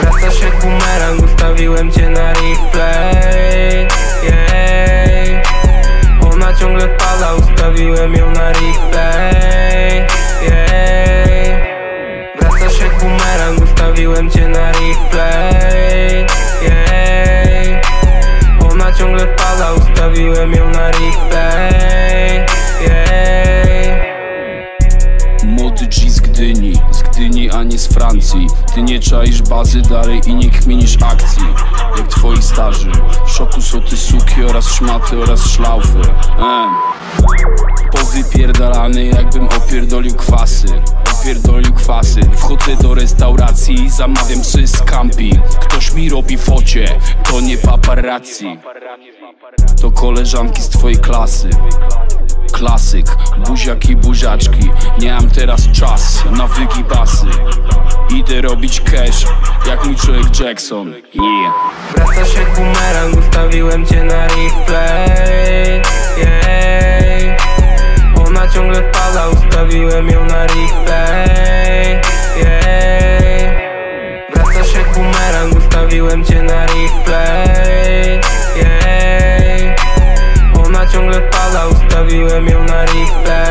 Wracasz jak bumerang, ustawiłem cię na replay yeah. Ona ciągle wpada, ustawiłem ją na replay yeah. Wracasz jak bumerang, ustawiłem cię na replay Gdyni, z Gdyni, a nie z Francji. Ty nie czaisz bazy dalej i nie kminisz akcji. Jak twoi starzy. W szoku są ty suki oraz szmaty oraz szlaufy em. Powypierdalany jakbym opierdolił kwasy. Opierdolił kwasy. Wchodzę do restauracji Zamawiam sobie scampi. Ktoś mi robi focie To nie paparazzi. To koleżanki z twojej klasy. Klasyk, buziaki, buziaczki. Nie mam teraz czas na wygibasy Idę robić cash jak mój człowiek Jackson. Yeah. Wracasz jak bumerang, ustawiłem cię na replay Włączyłem ją na replay yeah. Wracasz jak bumerang, ustawiłem cię na replay yeah. Ona ciągle wpada, ustawiłem ją na replay